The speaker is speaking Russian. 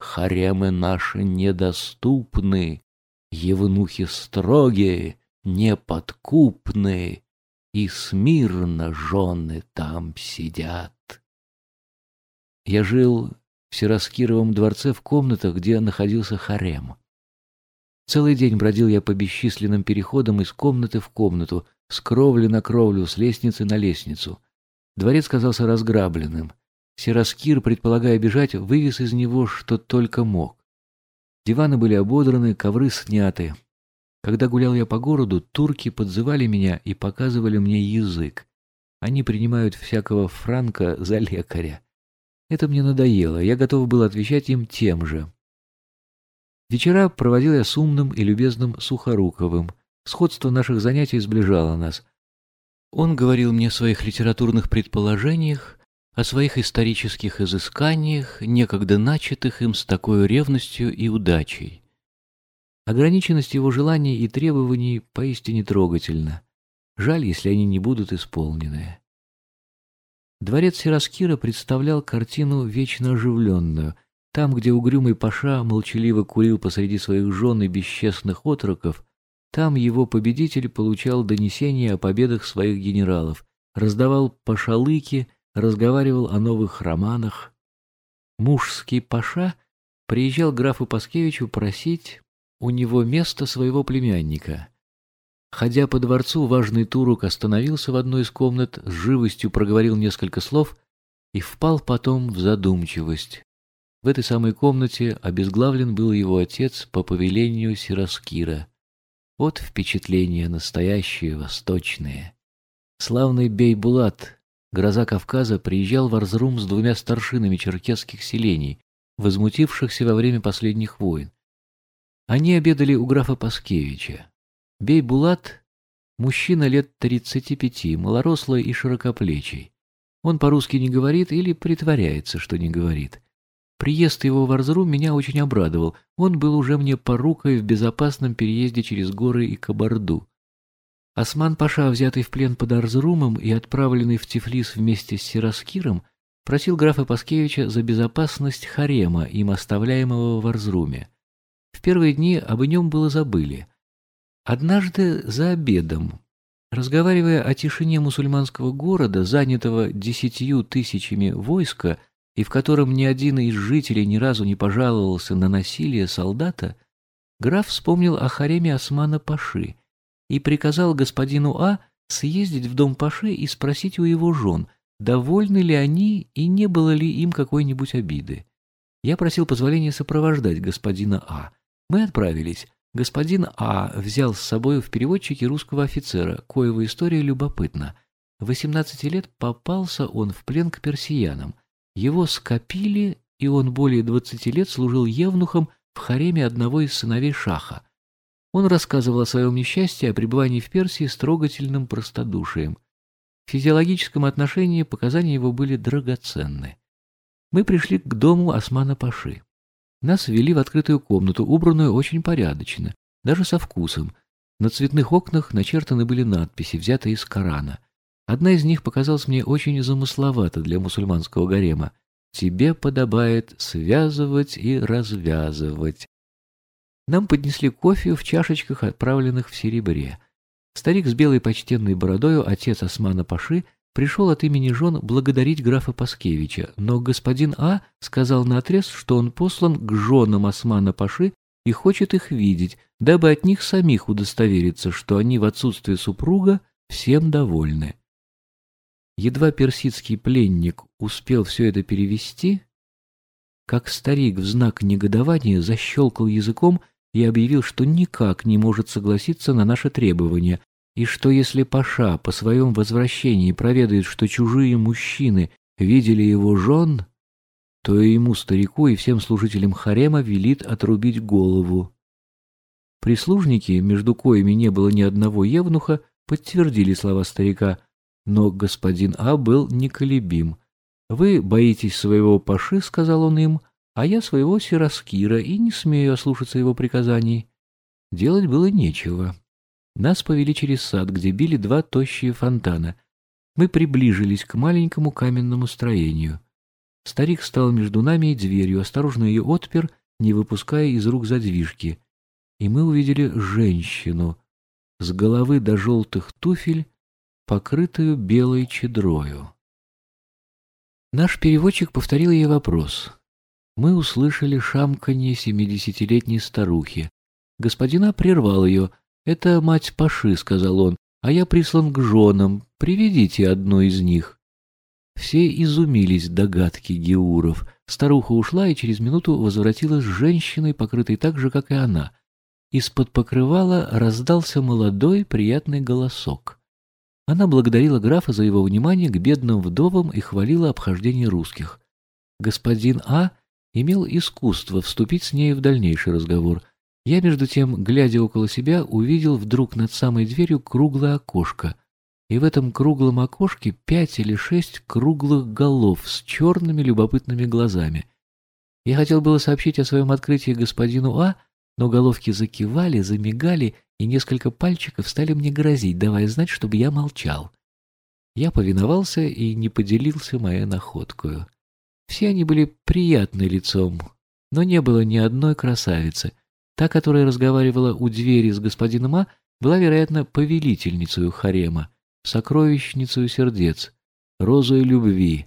Харемы наши недоступны, Евнухи строгие, неподкупны, И смирно жены там сидят. Я жил в Сираскировом дворце в комнатах, где находился харем. Целый день бродил я по бесчисленным переходам из комнаты в комнату, с кровли на кровлю, с лестницы на лестницу. Дворец казался разграбленным. Сираскир, предполагая бежать, вывез из него, что только мог. Диваны были ободраны, ковры сняты. Когда гулял я по городу, турки подзывали меня и показывали мне язык. Они принимают всякого франка за лекаря. Это мне надоело, я готов был отвечать им тем же. Вечера проводил я с умным и любезным Сухоруковым. Сходство наших занятий сближало нас. Он говорил мне о своих литературных предположениях, о своих исторических изысканиях, некогда начатых им с такой ревностью и удачей. Ограниченность его желаний и требований поистине трогательна. Жаль, если они не будут исполнены. Дворец Сираскира представлял картину вечно оживленную. Там, где угрюмый паша молчаливо курил посреди своих жен и бесчестных отроков, там его победитель получал донесения о победах своих генералов, раздавал пашалыки, разговаривал о новых романах. Мужский паша приезжал к графу Паскевичу просить у него место своего племянника. Ходя по дворцу, важный Турук остановился в одной из комнат, с живостью проговорил несколько слов и впал потом в задумчивость. В этой самой комнате обезглавлен был его отец по повелению Сираскира. Вот впечатления настоящие, восточные. Славный Бейбулат, гроза Кавказа, приезжал в Арзрум с двумя старшинами черкесских селений, возмутившихся во время последних войн. Они обедали у графа Паскевича. Бей-Булат – мужчина лет 35, малорослый и широкоплечий. Он по-русски не говорит или притворяется, что не говорит. Приезд его в Арзру меня очень обрадовал. Он был уже мне порукой в безопасном переезде через горы и Кабарду. Осман-паша, взятый в плен под Арзрумом и отправленный в Тифлис вместе с Сираскиром, просил графа Паскевича за безопасность харема, им оставляемого в Арзруме. В первые дни об нем было забыли. Однажды за обедом, разговаривая о тишине мусульманского города, занятого десятью тысячами войска, и в котором ни один из жителей ни разу не пожаловался на насилие солдата, граф вспомнил о хареме Османа Паши и приказал господину А съездить в дом Паши и спросить у его жен, довольны ли они и не было ли им какой-нибудь обиды. Я просил позволения сопровождать господина А. Мы отправились. Господин А взял с собой в переводчике русского офицера, коего история любопытна. В 18 лет попался он в плен к персиянам. Его скопили, и он более 20 лет служил евнухом в хареме одного из сыновей Шаха. Он рассказывал о своем несчастье, о пребывании в Персии с трогательным простодушием. В физиологическом отношении показания его были драгоценны. Мы пришли к дому Османа Паши. Нас ввели в открытую комнату, убранную очень порядочно, даже со вкусом. На цветных окнах начертаны были надписи, взятые из Корана. Одна из них показалась мне очень замысловата для мусульманского гарема. «Тебе подобает связывать и развязывать». Нам поднесли кофе в чашечках, отправленных в серебре. Старик с белой почтенной бородою, отец Османа Паши, пришел от имени жен благодарить графа Паскевича, но господин А сказал наотрез, что он послан к женам Османа Паши и хочет их видеть, дабы от них самих удостовериться, что они в отсутствие супруга всем довольны. Едва персидский пленник успел все это перевести, как старик в знак негодования защелкал языком и объявил, что никак не может согласиться на наше требование, и что если Паша по своем возвращении проведает, что чужие мужчины видели его жен, то и ему, старику, и всем служителям харема велит отрубить голову. Прислужники, между коими не было ни одного евнуха, подтвердили слова старика, но господин А был неколебим. «Вы боитесь своего Паши», — сказал он им, — «а я своего Сираскира и не смею ослушаться его приказаний». Делать было нечего. Нас повели через сад, где били два тощие фонтана. Мы приближились к маленькому каменному строению. Старик стал между нами и дверью, осторожно ее отпер, не выпуская из рук задвижки. И мы увидели женщину с головы до желтых туфель, покрытую белой чедрою. Наш переводчик повторил ей вопрос. Мы услышали шамканье семидесятилетней старухи. Господина прервал ее. «Это мать Паши», — сказал он, — «а я прислан к женам. Приведите одну из них». Все изумились догадки Геуров. Старуха ушла и через минуту возвратилась с женщиной, покрытой так же, как и она. Из-под покрывала раздался молодой приятный голосок. Она благодарила графа за его внимание к бедным вдовам и хвалила обхождение русских. Господин А имел искусство вступить с ней в дальнейший разговор. Я, между тем, глядя около себя, увидел вдруг над самой дверью круглое окошко — и в этом круглом окошке пять или шесть круглых голов с черными любопытными глазами. Я хотел было сообщить о своем открытии господину А, но головки закивали, замигали, и несколько пальчиков стали мне грозить, давая знать, чтобы я молчал. Я повиновался и не поделился моей находкою. Все они были приятны лицом, но не было ни одной красавицы. Та, которая разговаривала у двери с господином А, была, вероятно, повелительницей харема сокровищницу сердец, розой любви,